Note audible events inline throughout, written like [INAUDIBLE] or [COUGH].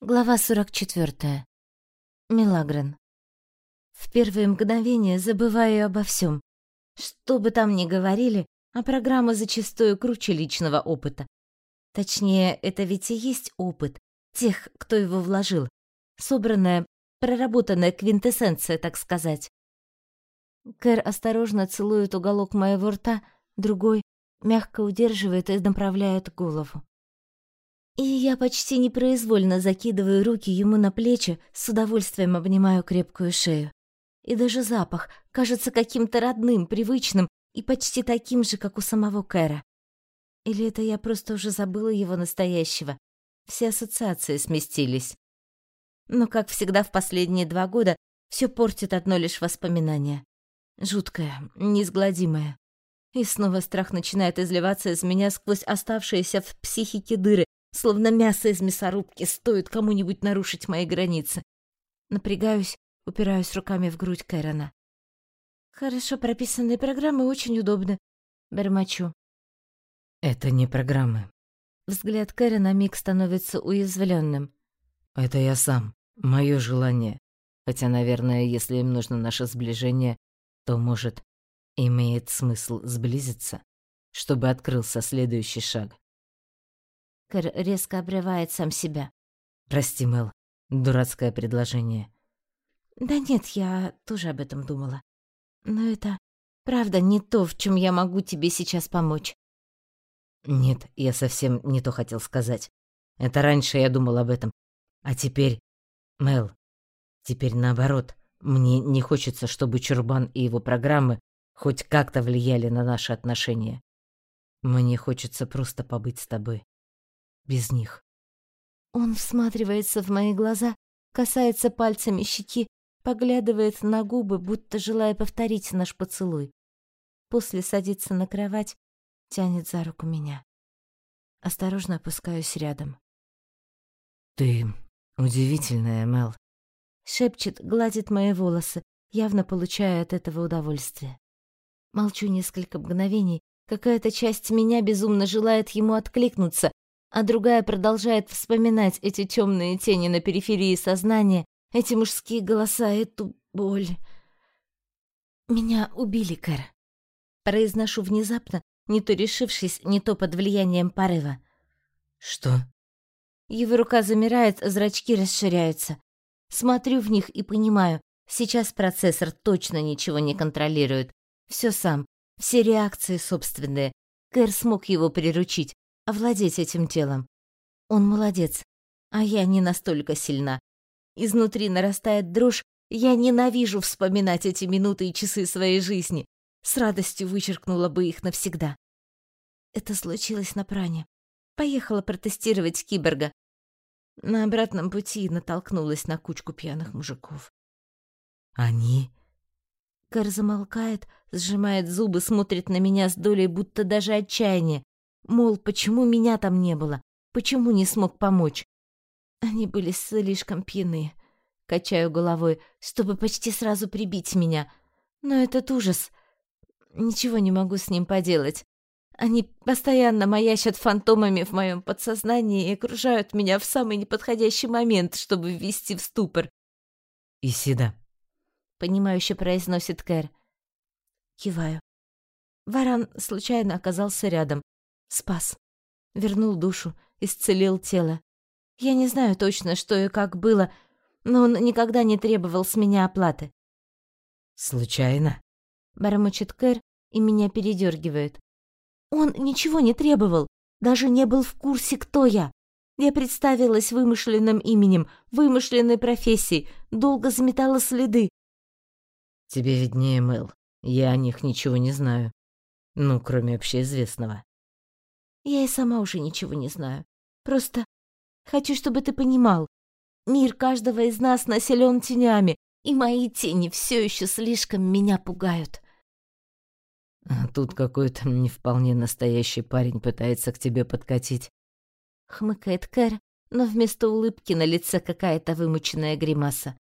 Глава 44. Милагрен. В первые мгновения забываю обо всем. Что бы там ни говорили, а программа зачастую круче личного опыта. Точнее, это ведь и есть опыт тех, кто его вложил. Собранная, проработанная квинтэссенция, так сказать. Кэр осторожно целует уголок моего рта, другой мягко удерживает и направляет голову. И я почти непроизвольно закидываю руки ему на плечи, с удовольствием обнимаю крепкую шею. И даже запах кажется каким-то родным, привычным и почти таким же, как у самого Кэра. Или это я просто уже забыла его настоящего? Все ассоциации сместились. Но, как всегда в последние два года, все портит одно лишь воспоминание. Жуткое, неизгладимое. И снова страх начинает изливаться из меня сквозь оставшиеся в психике дыры, Словно мясо из мясорубки стоит кому-нибудь нарушить мои границы. Напрягаюсь, упираюсь руками в грудь Кэрона. Хорошо прописанные программы очень удобны. Бормочу. Это не программы. Взгляд Кэра на миг становится уязвленным. Это я сам, мое желание. Хотя, наверное, если им нужно наше сближение, то, может, имеет смысл сблизиться, чтобы открылся следующий шаг. Кэр резко обрывает сам себя. «Прости, Мел, дурацкое предложение». «Да нет, я тоже об этом думала. Но это правда не то, в чем я могу тебе сейчас помочь». «Нет, я совсем не то хотел сказать. Это раньше я думал об этом. А теперь... Мел, теперь наоборот. Мне не хочется, чтобы Чурбан и его программы хоть как-то влияли на наши отношения. Мне хочется просто побыть с тобой без них. Он всматривается в мои глаза, касается пальцами щеки, поглядывает на губы, будто желая повторить наш поцелуй. После садится на кровать, тянет за руку меня. Осторожно опускаюсь рядом. «Ты удивительная, Мел», — шепчет, гладит мои волосы, явно получая от этого удовольствие. Молчу несколько мгновений, какая-то часть меня безумно желает ему откликнуться, а другая продолжает вспоминать эти темные тени на периферии сознания, эти мужские голоса, эту боль. Меня убили, Кэр. Произношу внезапно, не то решившись, не то под влиянием порыва. Что? Его рука замирает, зрачки расширяются. Смотрю в них и понимаю, сейчас процессор точно ничего не контролирует. Все сам, все реакции собственные. Кэр смог его приручить, овладеть этим телом. Он молодец, а я не настолько сильна. Изнутри нарастает дрожь, я ненавижу вспоминать эти минуты и часы своей жизни. С радостью вычеркнула бы их навсегда. Это случилось на пране. Поехала протестировать киборга. На обратном пути натолкнулась на кучку пьяных мужиков. «Они?» Кар замолкает, сжимает зубы, смотрит на меня с долей будто даже отчаяния. Мол, почему меня там не было? Почему не смог помочь? Они были слишком пьяны. Качаю головой, чтобы почти сразу прибить меня. Но этот ужас... Ничего не могу с ним поделать. Они постоянно маячат фантомами в моем подсознании и окружают меня в самый неподходящий момент, чтобы ввести в ступор. «Исида», — понимающе произносит Кэр. Киваю. Варан случайно оказался рядом, Спас. Вернул душу, исцелил тело. Я не знаю точно, что и как было, но он никогда не требовал с меня оплаты. «Случайно?» — бормочет Кэр и меня передергивает. «Он ничего не требовал, даже не был в курсе, кто я. Я представилась вымышленным именем, вымышленной профессией, долго заметала следы». «Тебе виднее, Мэл. Я о них ничего не знаю. Ну, кроме общеизвестного». Я и сама уже ничего не знаю. Просто хочу, чтобы ты понимал. Мир каждого из нас населен тенями, и мои тени все еще слишком меня пугают. А тут какой-то не вполне настоящий парень пытается к тебе подкатить. Хмыкает Кэр, но вместо улыбки на лице какая-то вымученная гримаса.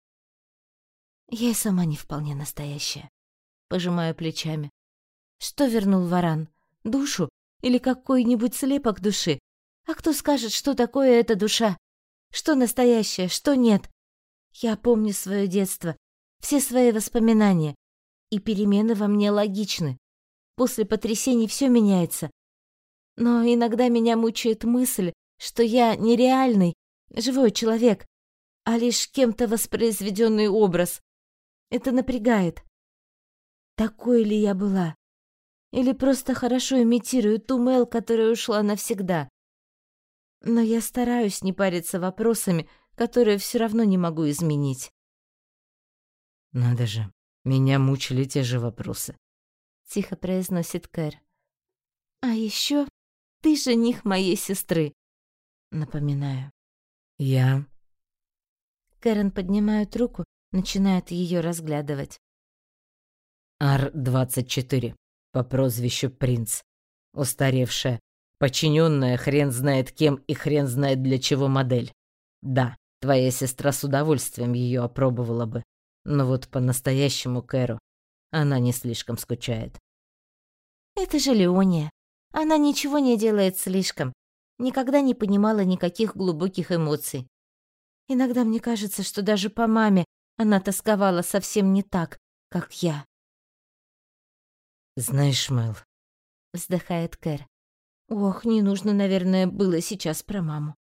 Я и сама не вполне настоящая. Пожимаю плечами. Что вернул Варан? Душу или какой-нибудь слепок души. А кто скажет, что такое эта душа? Что настоящее, что нет. Я помню свое детство, все свои воспоминания, и перемены во мне логичны. После потрясений все меняется. Но иногда меня мучает мысль, что я нереальный, живой человек, а лишь кем-то воспроизведенный образ. Это напрягает. Такой ли я была? Или просто хорошо имитирую ту Мел, которая ушла навсегда? Но я стараюсь не париться вопросами, которые все равно не могу изменить. Надо же, меня мучили те же вопросы. Тихо произносит Кэр. А еще ты жених моей сестры. Напоминаю. Я... Кэрен поднимает руку, начинает ее разглядывать. Ар-24 по прозвищу Принц. Устаревшая, подчиненная хрен знает кем и хрен знает для чего модель. Да, твоя сестра с удовольствием ее опробовала бы. Но вот по-настоящему Кэру она не слишком скучает. Это же Леония. Она ничего не делает слишком. Никогда не понимала никаких глубоких эмоций. Иногда мне кажется, что даже по маме она тосковала совсем не так, как я. «Знаешь, Мэл...» — вздыхает Кэр. «Ох, не нужно, наверное, было сейчас про маму.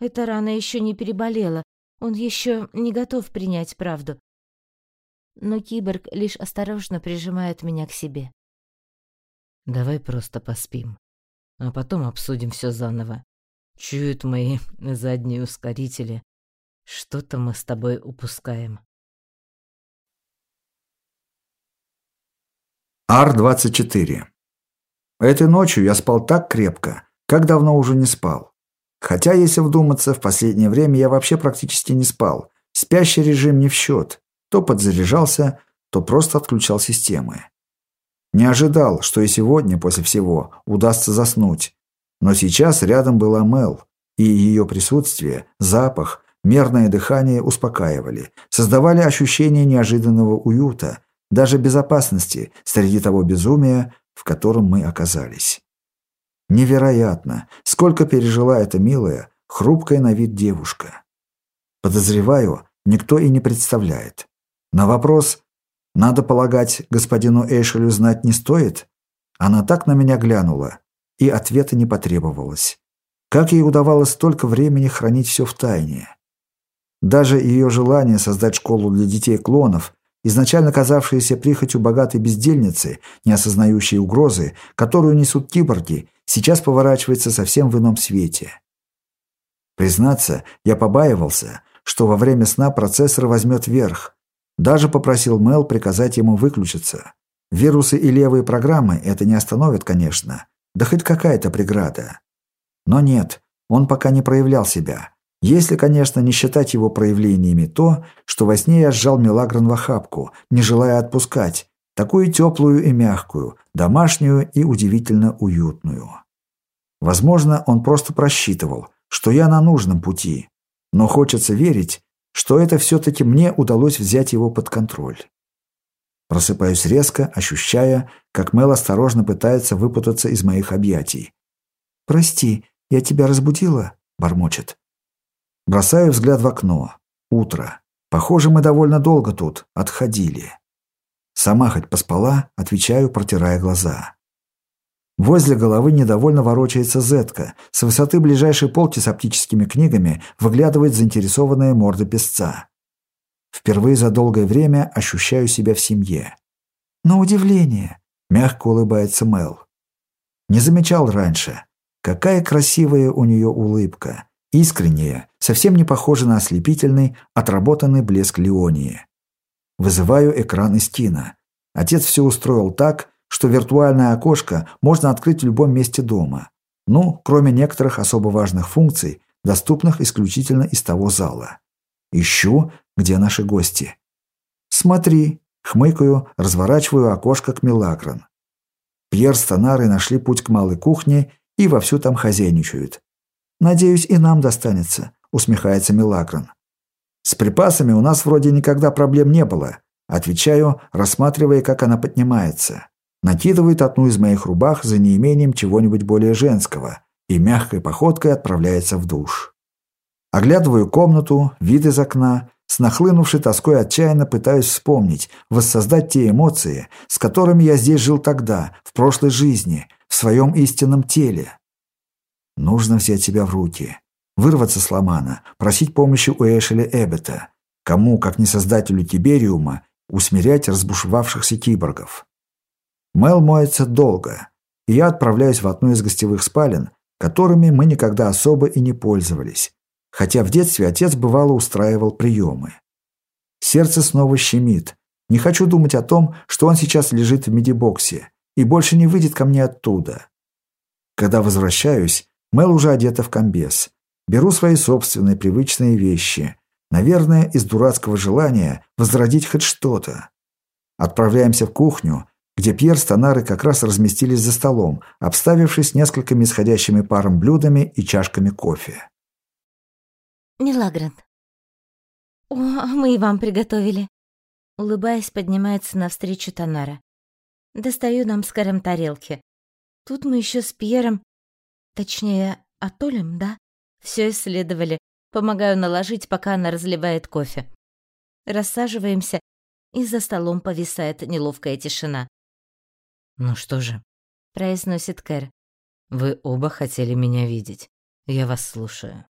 Эта рана еще не переболела, он еще не готов принять правду. Но киборг лишь осторожно прижимает меня к себе. Давай просто поспим, а потом обсудим все заново. Чуют мои [LAUGHS] задние ускорители. Что-то мы с тобой упускаем. Ар-24. Этой ночью я спал так крепко, как давно уже не спал. Хотя, если вдуматься, в последнее время я вообще практически не спал. Спящий режим не в счет. То подзаряжался, то просто отключал системы. Не ожидал, что и сегодня, после всего, удастся заснуть. Но сейчас рядом была Мел, и ее присутствие, запах, мерное дыхание успокаивали, создавали ощущение неожиданного уюта, даже безопасности среди того безумия, в котором мы оказались. Невероятно, сколько пережила эта милая, хрупкая на вид девушка. Подозреваю, никто и не представляет. На вопрос «надо полагать, господину Эйшелю знать не стоит?» Она так на меня глянула, и ответа не потребовалось. Как ей удавалось столько времени хранить все в тайне? Даже ее желание создать школу для детей-клонов изначально казавшаяся прихотью богатой бездельницы, не осознающей угрозы, которую несут киборги, сейчас поворачивается совсем в ином свете. Признаться, я побаивался, что во время сна процессор возьмет верх. Даже попросил Мел приказать ему выключиться. Вирусы и левые программы это не остановят, конечно. Да хоть какая-то преграда. Но нет, он пока не проявлял себя. Если, конечно, не считать его проявлениями то, что во сне я сжал Мелагрон в охапку, не желая отпускать, такую теплую и мягкую, домашнюю и удивительно уютную. Возможно, он просто просчитывал, что я на нужном пути, но хочется верить, что это все-таки мне удалось взять его под контроль. Просыпаюсь резко, ощущая, как Мел осторожно пытается выпутаться из моих объятий. «Прости, я тебя разбудила?» – бормочет. Бросаю взгляд в окно. Утро. Похоже, мы довольно долго тут отходили. Сама хоть поспала, отвечаю, протирая глаза. Возле головы недовольно ворочается Зетка. С высоты ближайшей полки с оптическими книгами выглядывает заинтересованная морда песца. Впервые за долгое время ощущаю себя в семье. На удивление, мягко улыбается Мел. Не замечал раньше. Какая красивая у нее улыбка. Искренняя, совсем не похожа на ослепительный, отработанный блеск Леонии. Вызываю экран из Тина. Отец все устроил так, что виртуальное окошко можно открыть в любом месте дома. Ну, кроме некоторых особо важных функций, доступных исключительно из того зала. Ищу, где наши гости. «Смотри», — хмыкаю, разворачиваю окошко к Милакрон. Пьер с Тонарой нашли путь к малой кухне и вовсю там хозяйничают. «Надеюсь, и нам достанется», — усмехается Милакрон. «С припасами у нас вроде никогда проблем не было», — отвечаю, рассматривая, как она поднимается. Накидывает одну из моих рубах за неимением чего-нибудь более женского и мягкой походкой отправляется в душ. Оглядываю комнату, вид из окна, с нахлынувшей тоской отчаянно пытаюсь вспомнить, воссоздать те эмоции, с которыми я здесь жил тогда, в прошлой жизни, в своем истинном теле. Нужно взять себя в руки, вырваться с Ломана, просить помощи у Эшеля Эббета, кому, как не создателю Тибериума, усмирять разбушевавшихся киборгов. Мел моется долго, и я отправляюсь в одну из гостевых спален, которыми мы никогда особо и не пользовались, хотя в детстве отец бывало устраивал приемы. Сердце снова щемит. Не хочу думать о том, что он сейчас лежит в медибоксе и больше не выйдет ко мне оттуда. Когда возвращаюсь, Мел уже одета в комбез. Беру свои собственные привычные вещи. Наверное, из дурацкого желания возродить хоть что-то. Отправляемся в кухню, где Пьер с Тонарой как раз разместились за столом, обставившись несколькими исходящими паром блюдами и чашками кофе. «Милагрен». «О, мы и вам приготовили». Улыбаясь, поднимается навстречу Танара. Достаю нам с Кэром тарелки. Тут мы еще с Пьером, точнее, Атолем, да, все исследовали. Помогаю наложить, пока она разливает кофе. Рассаживаемся, и за столом повисает неловкая тишина. «Ну что же», — произносит Кэр. «Вы оба хотели меня видеть. Я вас слушаю».